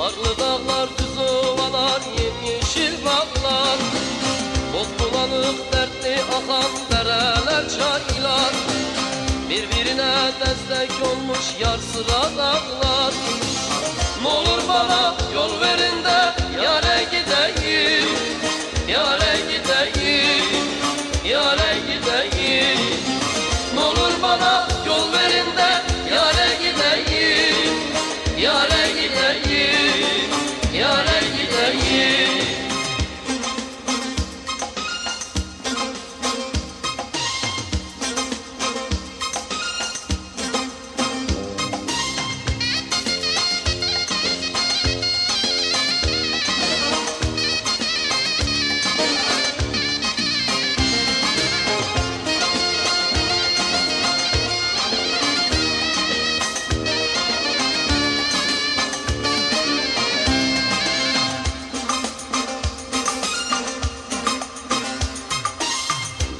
Karlı dağlar, düz ovalar, yemyeşil bağlar Boz bulanık, dertli akan dereler, çaylar. Birbirine destek olmuş yar sıra dağlar. N'olur bana yol verin you.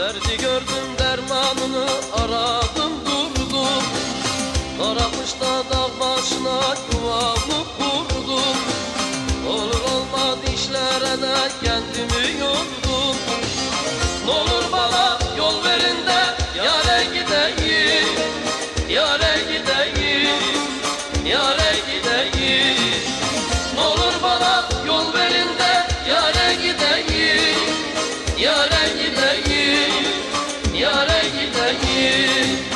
Derdi gördüm dermanını aradım durdum. Aramış dağ başına yuvamı kurdum. Olur olmaz işlere de kendimi yordum. Belki belki